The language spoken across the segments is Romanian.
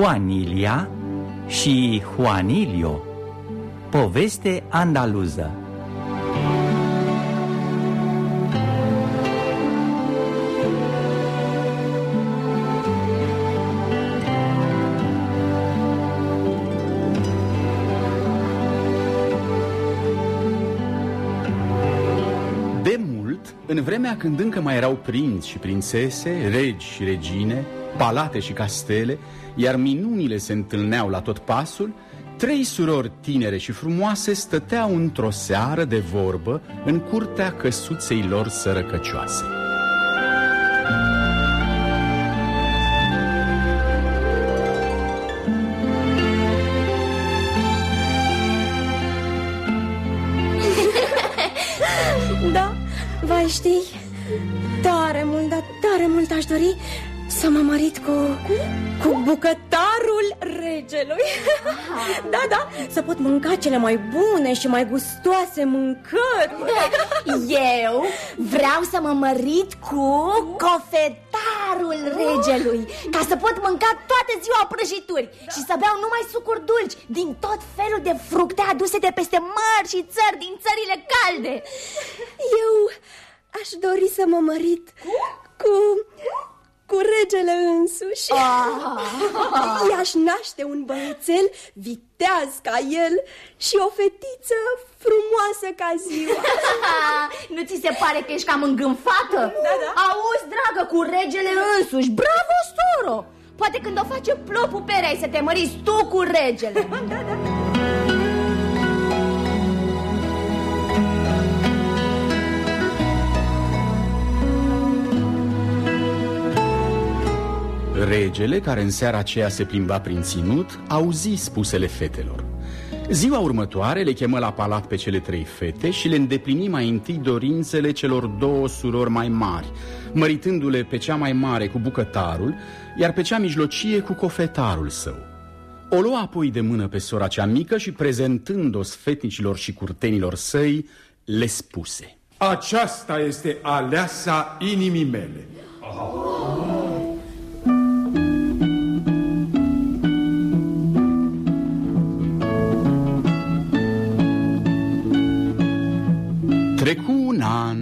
Juanilia și Juanilio. Poveste andaluză. În vremea când încă mai erau prinți și prințese, regi și regine, palate și castele, iar minunile se întâlneau la tot pasul, trei surori tinere și frumoase stăteau într-o seară de vorbă în curtea căsuței lor sărăcăcioase. știi? Tare mult, dar tare mult aș dori să mă mărit cu, cu bucătarul regelui. Da, da, să pot mânca cele mai bune și mai gustoase mâncări. Eu vreau să mă mărit cu cofetarul regelui Ca să pot mânca toată ziua prăjituri Și să beau numai sucuri dulci Din tot felul de fructe aduse de peste mări și țări din țările calde. Eu Aș dori să mă mărit cu... cu... cu regele însuși ah. I-aș naște un băiețel viteaz ca el și o fetiță frumoasă ca ziua Nu ți se pare că ești cam îngânfată? Da, da Auzi, dragă, cu regele însuși, bravo, soro! Poate când o face plopul perei să te măriți tu cu regele Da, da Regele, care în seara aceea se plimba prin ținut, auzi spusele fetelor. Ziua următoare le chemă la palat pe cele trei fete și le îndeplini mai întâi dorințele celor două surori mai mari, măritându-le pe cea mai mare cu bucătarul, iar pe cea mijlocie cu cofetarul său. O lua apoi de mână pe sora cea mică și prezentând-o sfetnicilor și curtenilor săi, le spuse Aceasta este aleasa inimii mele oh. Trecu un an,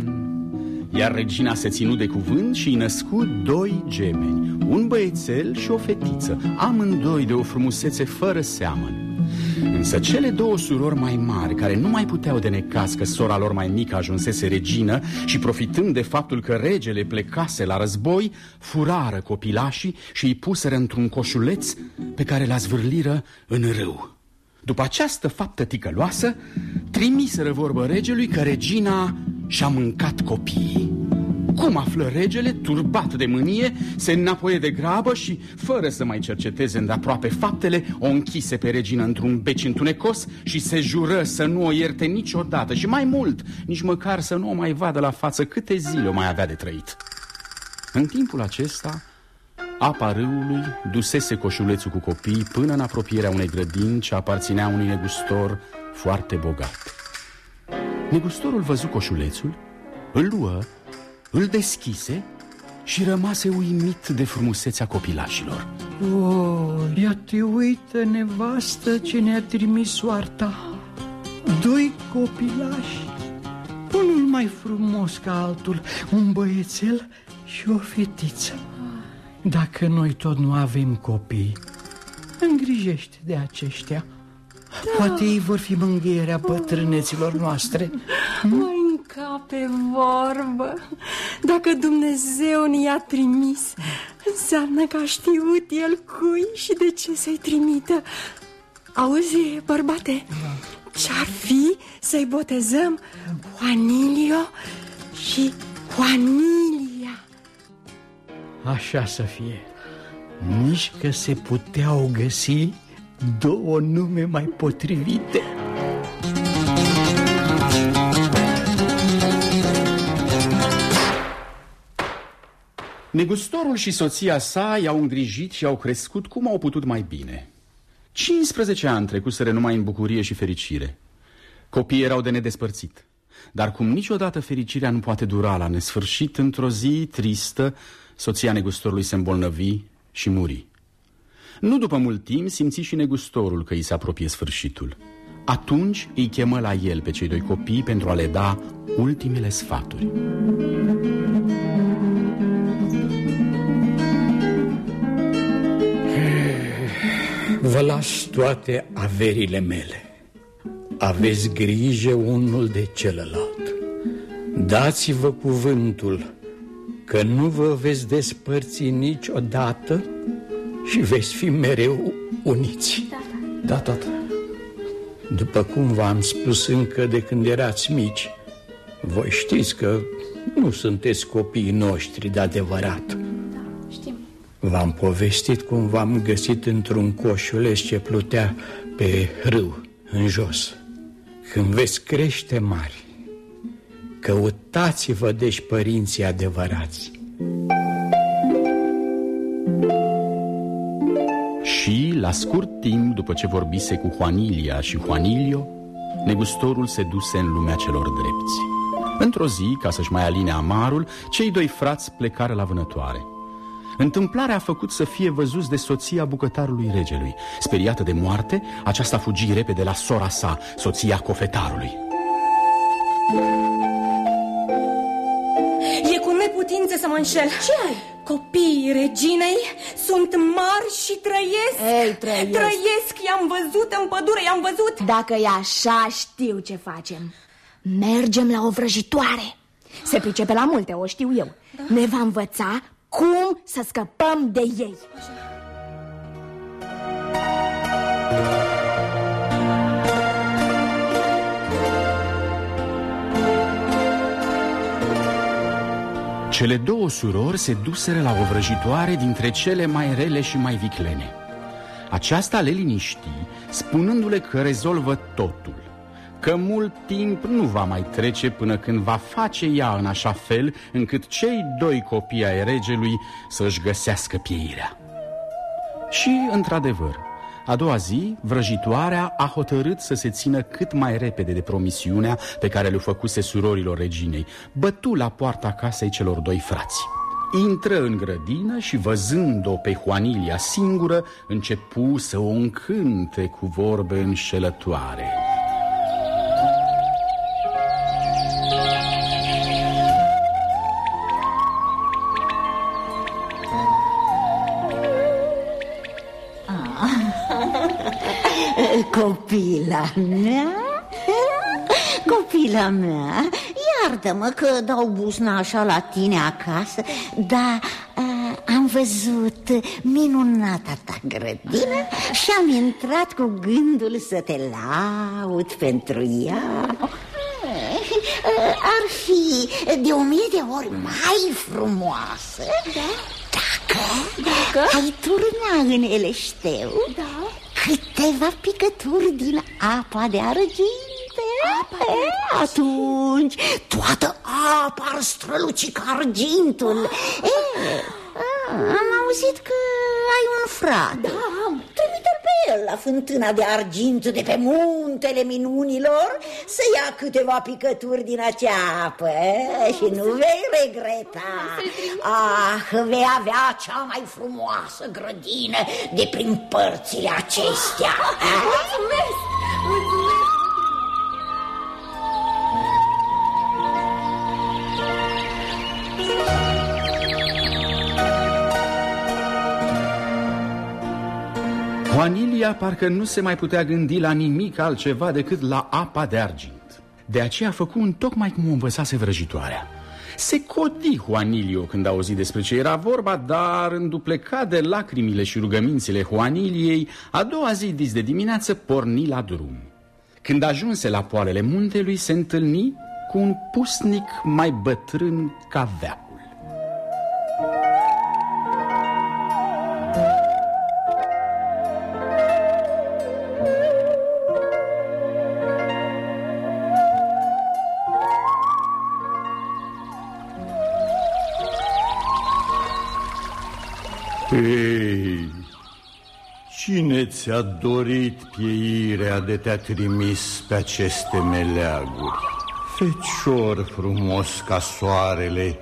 iar regina se ținu de cuvânt și îi născu doi gemeni, un băiețel și o fetiță, amândoi de o frumusețe fără seamăn. Însă cele două surori mai mari, care nu mai puteau de necas că sora lor mai mică ajunsese regină și profitând de faptul că regele plecase la război, furară copilașii și îi puseră într-un coșuleț pe care l-a zvârliră în râu. După această faptă ticăloasă, trimiseră vorbă regelui că regina și-a mâncat copiii. Cum află regele, turbat de mânie, se înapoie de grabă și, fără să mai cerceteze îndeaproape faptele, o închise pe regină într-un beci întunecos și se jură să nu o ierte niciodată și mai mult, nici măcar să nu o mai vadă la față câte zile o mai avea de trăit. În timpul acesta, Apa râului dusese coșulețul cu copii până în apropierea unei grădini ce aparținea unui negustor foarte bogat. Negustorul văzu coșulețul, îl luă, îl deschise și rămase uimit de frumusețea copilașilor. Oh, ia te uită, nevastă, ce ne-a trimis soarta. Doi copilași, unul mai frumos ca altul, un băiețel și o fetiță. Dacă noi tot nu avem copii, îngrijește de aceștia. Da. Poate ei vor fi mângâierea bătrâneților noastre. Mă încape vorbă. Dacă Dumnezeu ne-a trimis, înseamnă că a știut El cui și de ce să-i trimită. Auzi, bărbate, da. ce-ar fi să-i botezăm Juanilio și Juanilia? Așa să fie. Nici că se puteau găsi două nume mai potrivite. Negustorul și soția sa i-au îngrijit și au crescut cum au putut mai bine. 15 ani trecuseră numai în bucurie și fericire. Copiii erau de nedespărțit Dar cum niciodată fericirea nu poate dura la nesfârșit Într-o zi tristă soția negustorului se îmbolnăvi și muri. Nu după mult timp simți și negustorul că îi se apropie sfârșitul. Atunci îi chemă la el pe cei doi copii pentru a le da ultimele sfaturi. Vă las toate averile mele. Aveți grijă unul de celălalt. Dați-vă cuvântul că nu vă veți despărți niciodată și veți fi mereu uniți. Da, tată. După cum v-am spus încă de când erați mici, voi știți că nu sunteți copiii noștri de adevărat. Da, știm. V-am povestit cum v-am găsit într-un coșuleț ce plutea pe râu, în jos. Când veți crește mari, căutați-vă deci părinții adevărați. Și, la scurt timp după ce vorbise cu Juanilia și Juanilio, negustorul se duse în lumea celor drepți. Într-o zi, ca să-și mai aline amarul, cei doi frați plecară la vânătoare. Întâmplarea a făcut să fie văzuți de soția bucătarului regelui. Speriată de moarte, aceasta fugi repede la sora sa, soția cofetarului. E mă înșel. Ce ai? Copiii reginei sunt mari și trăiesc Ei, trăiesc Trăiesc, i-am văzut în pădure, i-am văzut Dacă e așa, știu ce facem Mergem la o vrăjitoare Se pricepe la multe, o știu eu da. Ne va învăța cum să scăpăm de ei Așa. Cele două surori se duseră la o vrăjitoare dintre cele mai rele și mai viclene. Aceasta le liniști, spunându-le că rezolvă totul, că mult timp nu va mai trece până când va face ea în așa fel încât cei doi copii ai regelui să-și găsească pieirea. Și, într-adevăr, a doua zi, vrăjitoarea a hotărât să se țină cât mai repede de promisiunea pe care le-o făcuse surorilor reginei. Bătu la poarta casei celor doi frați. Intră în grădină și văzând-o pe Juanilia singură, începu să o încânte cu vorbe înșelătoare. Copila mea? Copila mea, iartă-mă că dau busna așa la tine acasă Dar uh, am văzut minunata ta grădină Și am intrat cu gândul să te laud pentru ea Ar fi de o mie de ori mai frumoasă da? Dacă, dacă ai turna în eleșteu da? Câteva picături din apa de arginte. Apa de e, Atunci toată apa ar străluci ca argintul. E, Am auzit că ai un frate. Da, trimite-l pe el la fântâna de argint de pe muntele minunilor Să ia câteva picături din acea apă Și nu vei regreta. Ah, vei avea cea mai frumoasă grădină de prin părțile acestea. Mulțumesc! Mulțumesc! Juanilia parcă nu se mai putea gândi la nimic altceva decât la apa de argint. De aceea a făcut un tocmai cum o învățase vrăjitoarea. Se codi Juanilio când a auzit despre ce era vorba, dar înduplecat de lacrimile și rugămințile Juaniliei, a doua zi dis de dimineață porni la drum. Când ajunse la poalele muntelui, se întâlni cu un pusnic mai bătrân ca veac. Ți-a dorit pieirea de te-a trimis pe aceste meleaguri? Fecior frumos ca soarele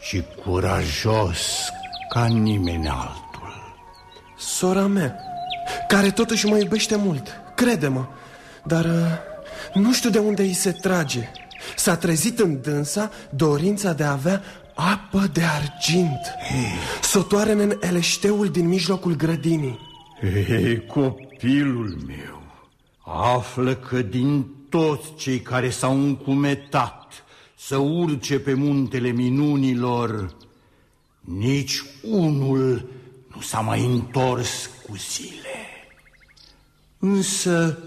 și curajos ca nimeni altul. Sora mea, care totuși mă iubește mult, crede-mă, dar uh, nu știu de unde îi se trage. S-a trezit în dânsa dorința de a avea apă de argint. Hey. Sotoarele în eleșteul din mijlocul grădinii. Hei, copilul meu, află că din toți cei care s-au încumetat să urce pe muntele minunilor, nici unul nu s-a mai întors cu zile. Însă,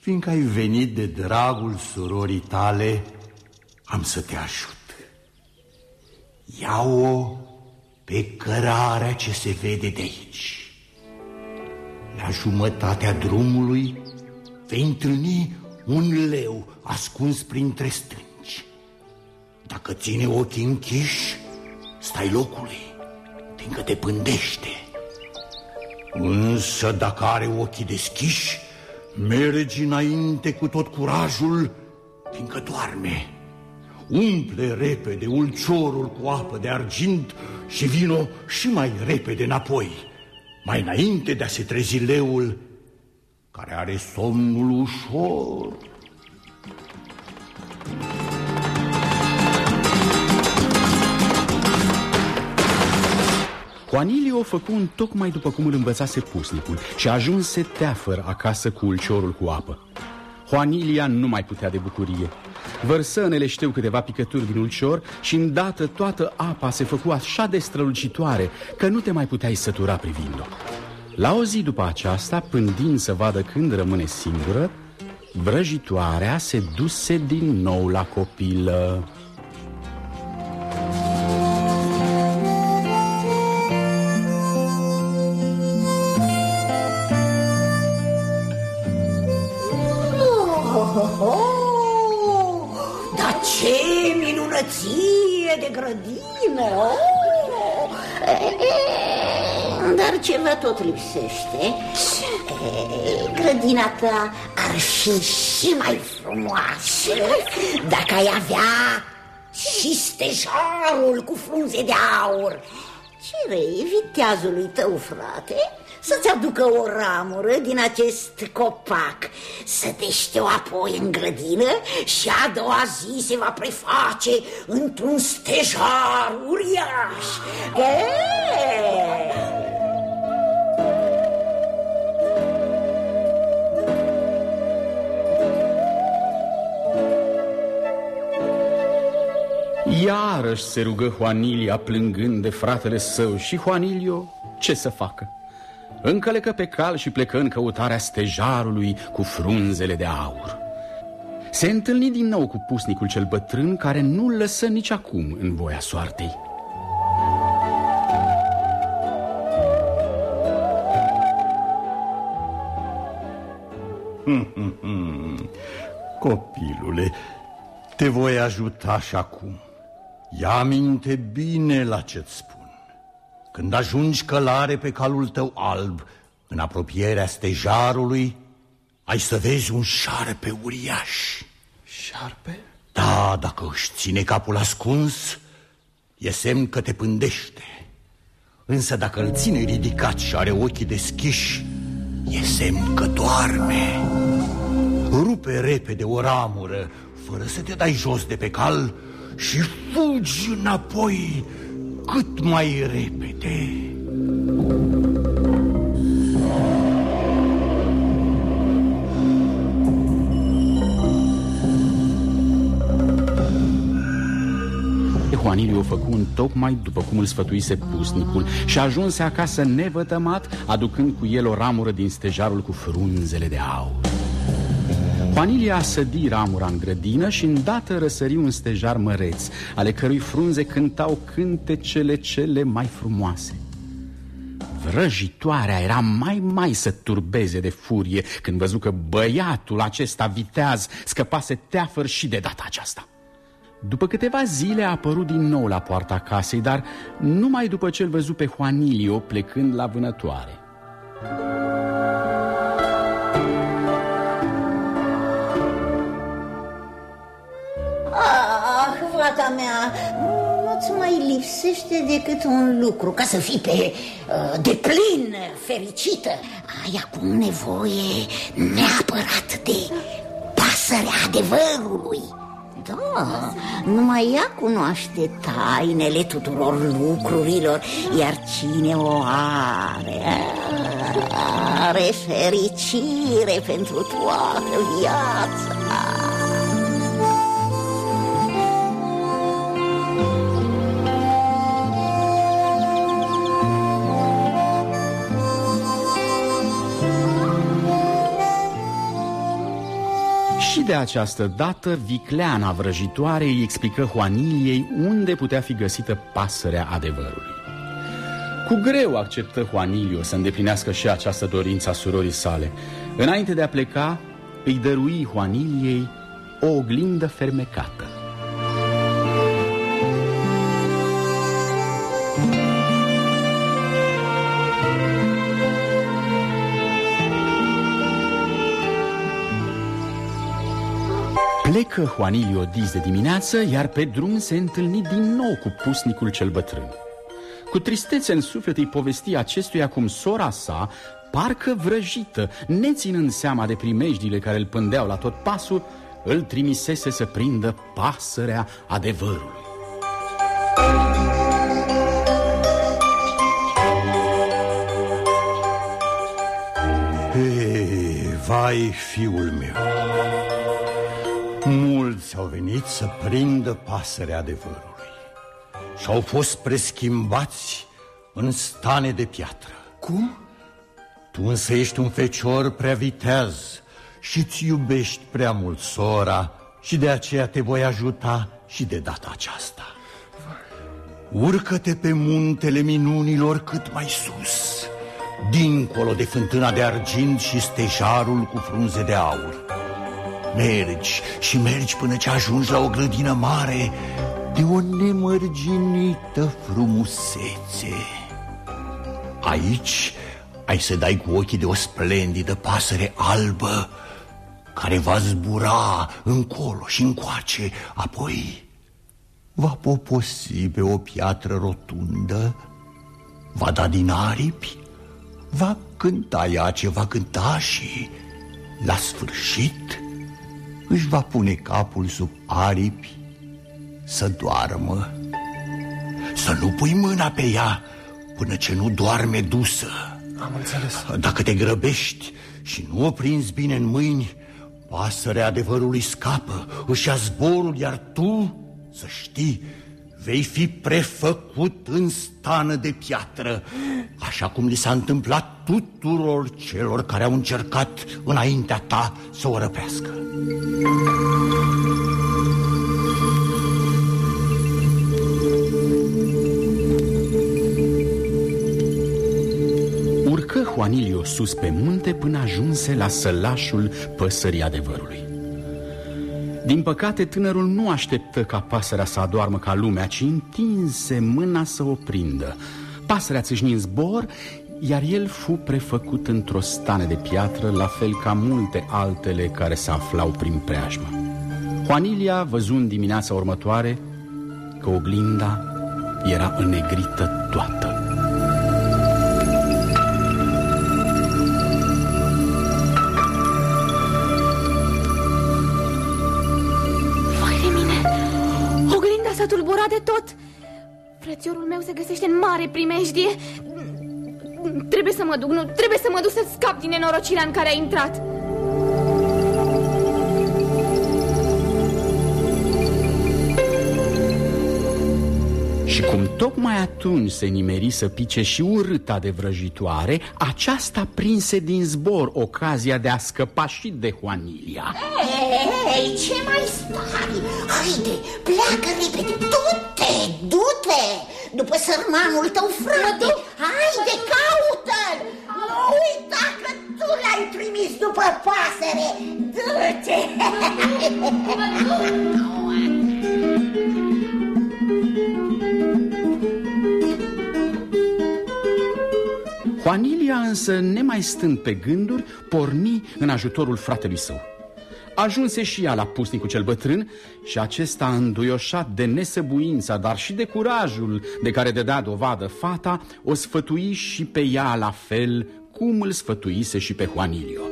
fiindcă ai venit de dragul surorii tale, am să te ajut. Ia-o pe cărarea ce se vede de aici. La jumătatea drumului vei întâlni un leu ascuns printre strângi. Dacă ține ochii închiși, stai locului, fiindcă te pândește. Însă dacă are ochii deschiși, mergi înainte cu tot curajul, fiindcă doarme. Umple repede ulciorul cu apă de argint și vino și mai repede înapoi, mai înainte de a se trezi leul care are somnul ușor. Juanilio făcu un tocmai după cum îl învățase pusnicul și ajunse teafăr acasă cu ulciorul cu apă. Juanilia nu mai putea de bucurie. Vărsă în eleșteu câteva picături din ulcior și îndată toată apa se făcu așa de strălucitoare că nu te mai puteai sătura privind-o. La o zi după aceasta, pândind să vadă când rămâne singură, vrăjitoarea se duse din nou la copilă. Tot lipsește. E, grădina ta ar fi și mai frumoasă dacă ai avea și stejarul cu frunze de aur. Cerei viteazului tău, frate, să-ți aducă o ramură din acest copac, să dește-o apoi în grădină și a doua zi se va preface într-un stejar uriaș. E Iarăși se rugă Juanilia plângând de fratele său și Juanilio ce să facă? Încălecă pe cal și plecă în căutarea stejarului cu frunzele de aur. Se întâlni din nou cu pusnicul cel bătrân care nu-l lăsă nici acum în voia soartei. Copilule, te voi ajuta și acum. Ia minte bine la ce-ți spun. Când ajungi călare pe calul tău alb, în apropierea stejarului, ai să vezi un șarpe uriaș. Șarpe? Da, dacă își ține capul ascuns, e semn că te pândește. Însă dacă îl ține ridicat și are ochii deschiși, e semn că doarme. Rupe repede o ramură, fără să te dai jos de pe cal și fugi înapoi cât mai repede. Juaniliu o făcu un tocmai după cum îl sfătuise pusnicul și ajunse acasă nevătămat, aducând cu el o ramură din stejarul cu frunzele de aur. Vanilia sădi ramura în grădină și îndată răsări un stejar măreț, ale cărui frunze cântau cântecele cele mai frumoase. Vrăjitoarea era mai mai să turbeze de furie când văzu că băiatul acesta viteaz scăpase teafăr și de data aceasta. După câteva zile a apărut din nou la poarta casei, dar numai după ce îl văzu pe Juanilio plecând la vânătoare. Fata mea, nu-ți mai lipsește decât un lucru Ca să fii pe uh, deplin fericită. Ai acum nevoie neapărat de pasărea adevărului. Da, numai ea cunoaște tainele tuturor lucrurilor Iar cine o are, are fericire pentru toată viața de această dată, vicleana vrăjitoare îi explică Juaniliei unde putea fi găsită pasărea adevărului. Cu greu acceptă Juanilio să îndeplinească și această dorință a surorii sale. Înainte de a pleca, îi dărui Juaniliei o oglindă fermecată. Plecă Juanilio Diz de dimineață, iar pe drum se întâlni din nou cu pusnicul cel bătrân. Cu tristețe în suflet îi povesti acestuia cum sora sa, parcă vrăjită, neținând seama de primejdile care îl pândeau la tot pasul, îl trimisese să prindă pasărea adevărului. Ei, vai, fiul meu Mulți au venit să prindă pasărea adevărului și au fost preschimbați în stane de piatră. Cum? Tu însă ești un fecior prea viteaz și îți iubești prea mult sora și de aceea te voi ajuta și de data aceasta. Urcă-te pe muntele minunilor cât mai sus, dincolo de fântâna de argint și stejarul cu frunze de aur. Mergi și mergi până ce ajungi la o grădină mare de o nemărginită frumusețe. Aici ai să dai cu ochii de o splendidă pasăre albă care va zbura încolo și încoace, apoi va poposi pe o piatră rotundă, va da din aripi, va cânta ea ce va cânta și, la sfârșit, își va pune capul sub aripi să doarmă. Să nu pui mâna pe ea până ce nu doarme dusă. Am înțeles. Dacă te grăbești și nu o prinzi bine în mâini, pasărea adevărului scapă, își ia zborul, iar tu, să știi, vei fi prefăcut în stană de piatră, așa cum li s-a întâmplat tuturor celor care au încercat înaintea ta să o răpească. Urcă Juanilio sus pe munte până ajunse la sălașul păsării adevărului. Din păcate, tânărul nu așteptă ca pasărea să adoarmă ca lumea, ci întinse mâna să o prindă. Pasărea țâșni în zbor, iar el fu prefăcut într-o stane de piatră, la fel ca multe altele care se aflau prin preajmă. Juanilia văzut în dimineața următoare că oglinda era înnegrită toată. S-a tulburat de tot. Frățiorul meu se găsește în mare primejdie. Trebuie să mă duc, nu, trebuie să mă duc să scap din nenorocirea în care a intrat Și cum tocmai atunci se nimeri să pice și urâta de vrăjitoare, aceasta prinse din zbor ocazia de a scăpa și de Juanilia. Ei, ce mai stai? Haide, pleacă repede, du-te, du-te, după sărmanul tău frate. Haide, caută-l! Nu uita că tu l-ai trimis după pasăre. Du-te! Juanilia însă, nemai stând pe gânduri, porni în ajutorul fratelui său. Ajunse și ea la pusnicul cel bătrân și acesta, înduioșat de nesăbuința, dar și de curajul de care dădea dovadă fata, o sfătui și pe ea la fel cum îl sfătuise și pe Juanilio.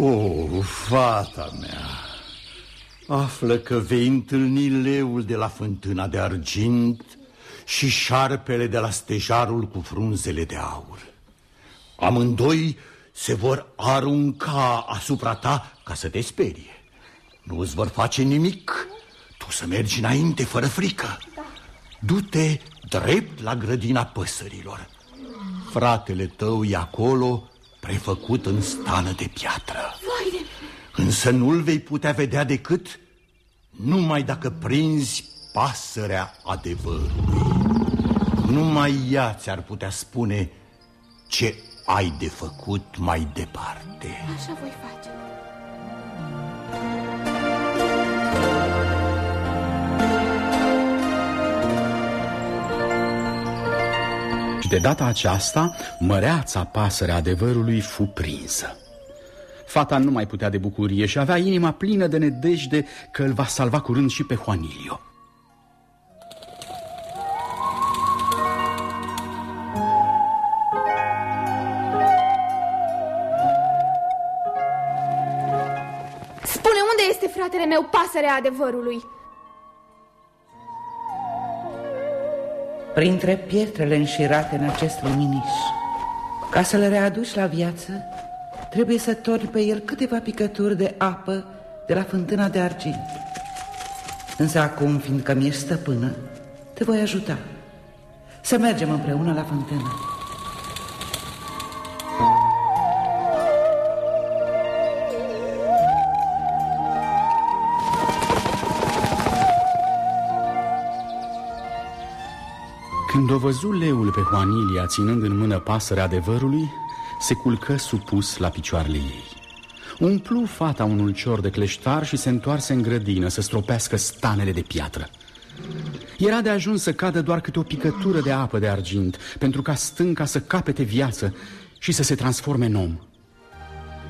O, fata mea, află că vei întâlni leul de la fântâna de argint și șarpele de la stejarul cu frunzele de aur. Amândoi se vor arunca asupra ta ca să te sperie. Nu îți vor face nimic. Tu să mergi înainte fără frică. Du-te drept la grădina păsărilor. Fratele tău e acolo, prefăcut în stană de piatră. Însă nu-l vei putea vedea decât numai dacă prinzi pasărea adevărului. Numai ea ți-ar putea spune ce ai de făcut mai departe. Așa voi face. Și de data aceasta, măreața pasărea adevărului fu prinsă. Fata nu mai putea de bucurie și avea inima plină de nedejde că îl va salva curând și pe Juanilio. Spune unde este fratele meu, pasărea adevărului? Printre pietrele înșirate în acest luminiș Ca să le readuci la viață Trebuie să torni pe el câteva picături de apă De la fântâna de argint. Însă acum, fiindcă mi-ești stăpână Te voi ajuta Să mergem împreună la fântână. Când o văzu leul pe Juanilia ținând în mână pasărea adevărului, se culcă supus la picioarele ei. Umplu fata un ulcior de cleștar și se întoarse în grădină să stropească stanele de piatră. Era de ajuns să cadă doar câte o picătură de apă de argint, pentru ca stânca să capete viață și să se transforme în om.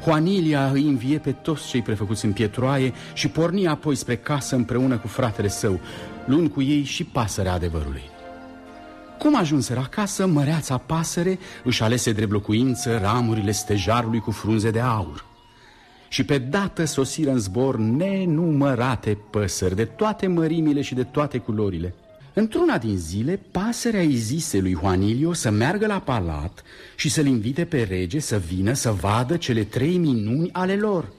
Juanilia îi învie pe toți cei prefăcuți în pietroaie și porni apoi spre casă împreună cu fratele său, luând cu ei și pasărea adevărului. Cum ajunseră acasă, măreața pasăre își alese drept locuință ramurile stejarului cu frunze de aur. Și pe dată sosiră în zbor nenumărate păsări de toate mărimile și de toate culorile. Într-una din zile, pasărea îi zise lui Juanilio să meargă la palat și să-l invite pe rege să vină să vadă cele trei minuni ale lor.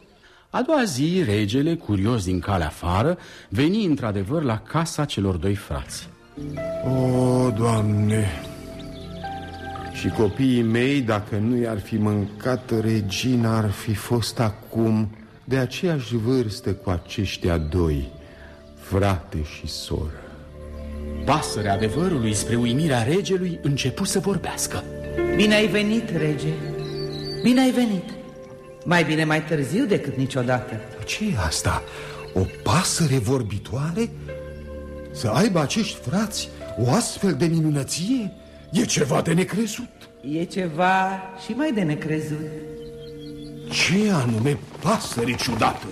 A doua zi, regele, curios din calea afară, veni într-adevăr la casa celor doi frați. O, Doamne! Și copiii mei, dacă nu i-ar fi mâncat regina, ar fi fost acum de aceeași vârstă cu aceștia doi, frate și soră. Pasărea adevărului, spre uimirea regelui, începu să vorbească. Bine ai venit, rege Bine ai venit Mai bine mai târziu decât niciodată ce e asta? O pasăre vorbitoare? Să aibă acești frați o astfel de minunăție? E ceva de necrezut E ceva și mai de necrezut Ce anume pasăre ciudată?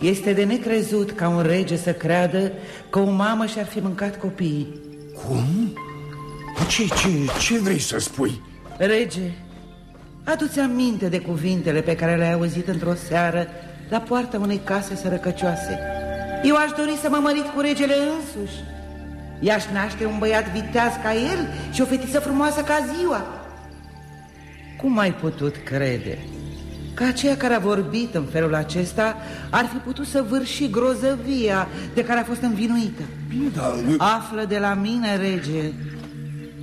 Este de necrezut ca un rege să creadă că o mamă și-ar fi mâncat copiii Cum? Ce, ce, ce vrei să spui? Rege, adu-ți aminte de cuvintele pe care le-ai auzit într-o seară la poarta unei case sărăcăcioase. Eu aș dori să mă mărit cu regele însuși. I-aș naște un băiat viteaz ca el și o fetiță frumoasă ca ziua. Cum ai putut crede că aceea care a vorbit în felul acesta ar fi putut să vârși grozăvia de care a fost învinuită? Bine, dar... Află de la mine, rege,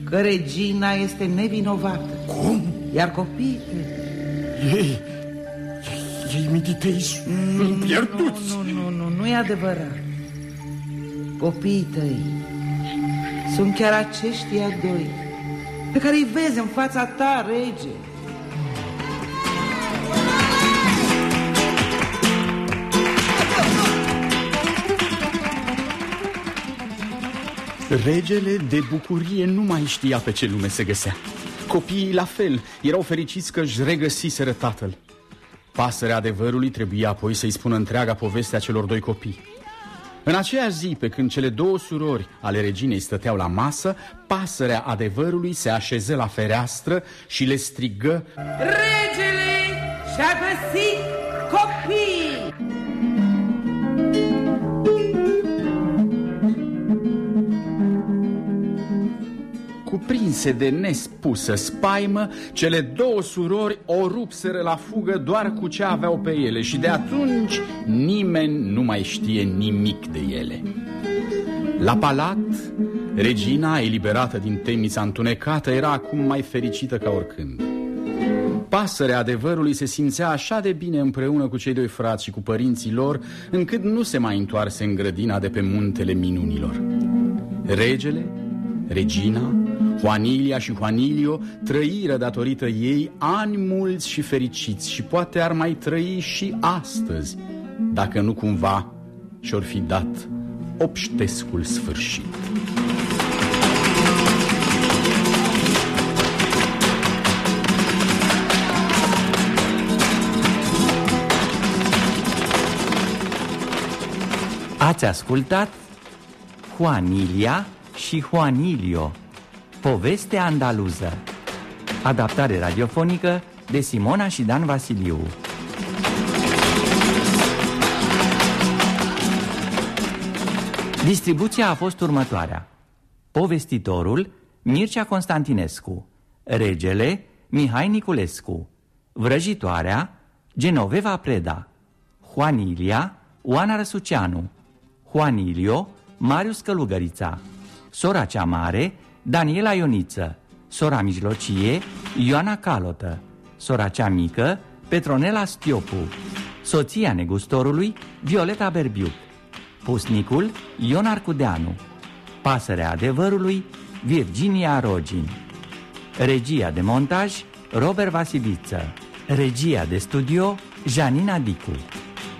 că regina este nevinovată. Cum? Iar copiii Ei, ei mititei sunt pierduți. Nu, nu, nu, nu e adevărat. Copiii tăi Sunt chiar aceștia doi Pe care îi vezi în fața ta, rege. Regele de bucurie nu mai știa pe ce lume se găsea. Copiii la fel erau fericiți că își regăsiseră tatăl Pasărea adevărului trebuia apoi să-i spună întreaga poveste a celor doi copii În aceeași zi, pe când cele două surori ale reginei stăteau la masă Pasărea adevărului se așeză la fereastră și le strigă Regele și-a găsit copii! Cuprinse de nespusă spaimă, cele două surori o rupseră la fugă doar cu ce aveau pe ele și de atunci nimeni nu mai știe nimic de ele. La palat, regina, eliberată din temnița întunecată, era acum mai fericită ca oricând. Pasărea adevărului se simțea așa de bine împreună cu cei doi frați și cu părinții lor, încât nu se mai întoarse în grădina de pe muntele minunilor. Regele, regina, Juanilia și Juanilio trăiră datorită ei ani mulți și fericiți și poate ar mai trăi și astăzi, dacă nu cumva și-or fi dat obștescul sfârșit. Ați ascultat Juanilia și Juanilio Poveste andaluză. Adaptare radiofonică de Simona și Dan Vasiliu. Distribuția a fost următoarea. Povestitorul Mircea Constantinescu. Regele Mihai Niculescu. Vrăjitoarea Genoveva Preda. Juanilia Oana Răsuceanu. Juanilio Marius Călugărița. Sora cea mare Daniela Ioniță, sora mijlocie, Ioana Calotă, sora cea mică, Petronela Stiopu, soția negustorului, Violeta Berbiuc, pusnicul, Ion Arcudeanu, pasărea adevărului, Virginia Rogin, regia de montaj, Robert Vasiliță, regia de studio, Janina Dicu,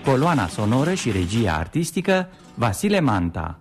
coloana sonoră și regia artistică, Vasile Manta.